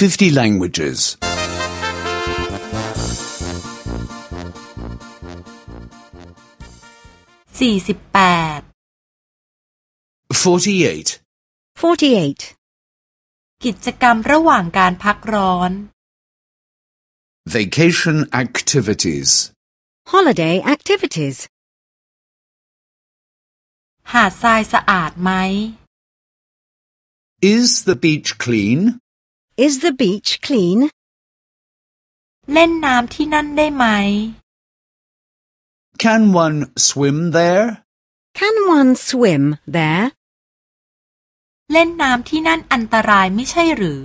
50 languages. สี่สิบแปด 48. 48. กิจกรรมระหว่างการพักร้อน Vacation activities. Holiday activities. หาดทรายสะอาดไหม Is the beach clean? Is the beach clean? เล่นน้ำที่นั่นได้ไหม Can one swim there? Can one swim there? เล่นน้ำที่นั่นอันตรายไม่ใช่หรือ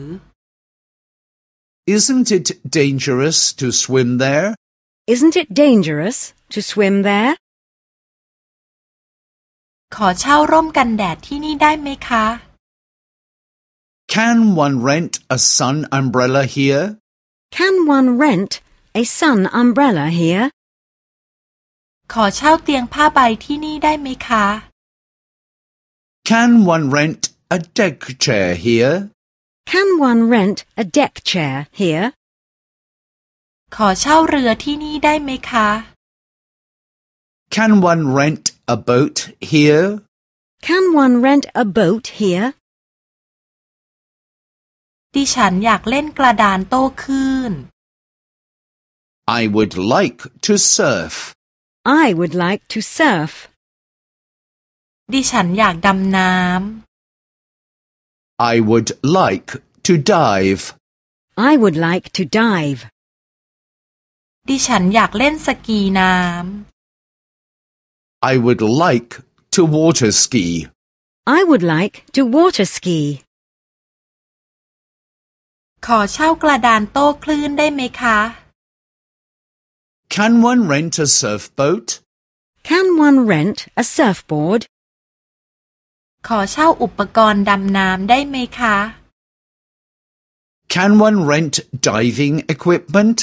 Isn't it dangerous to swim there? Isn't it dangerous to swim there? ขอเช่าร่มกันแดดที่นี่ได้ไหมคะ Can one rent a sun umbrella here? Can one rent a sun umbrella here? ขอเช่าเตียงผ้าใบที่นี่ได้ไหมคะ Can one rent a deck chair here? Can one rent a deck chair here? ขอเช่าเรือที่นี่ได้ไหมคะ Can one rent a boat here? Can one rent a boat here? ดิฉันอยากเล่นกระดานโต้คลื่น I would like to surf. I would like to surf. ดิฉันอยากดำน้ำ I would like to dive. I would like to dive. ดิฉันอยากเล่นสกีน้ I would like to water ski. I would like to water ski. ำขอเช่ากระดานโต้คลื่นได้ไหมคะ Can one rent a surfboat? Can one rent a surfboard? ขอเช่าอุปกรณ์ดำน้ำได้ไหมคะ Can one rent diving equipment?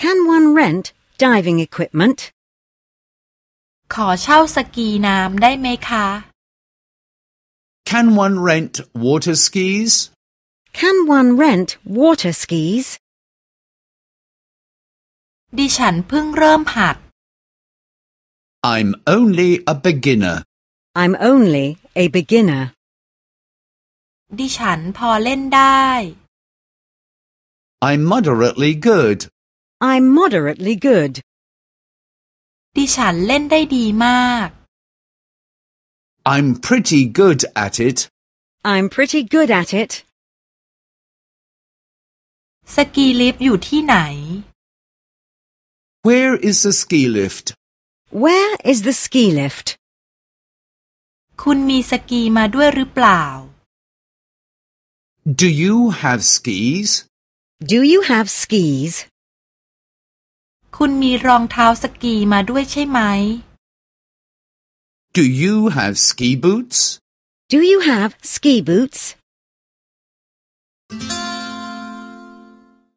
Can one rent diving equipment? ขอเช่าสกีน้ำได้ไหมคะ Can one rent water skis? Can one rent water skis? ดิฉันเพิ่งเริ่มหัด I'm only a beginner. I'm only a beginner. ดิฉันพอเล่นได้ I'm moderately good. I'm moderately good. ดิฉันเล่นได้ดีมาก I'm pretty good at it. I'm pretty good at it. สกีลิฟต์อยู่ที่ไหน Where is the ski lift? Where is the ski lift? คุณมีสกีมาด้วยหรือเปล่า Do you have skis? Do you have skis? คุณมีรองเท้าสกีมาด้วยใช่ไหม Do you have ski boots? Do you have ski boots?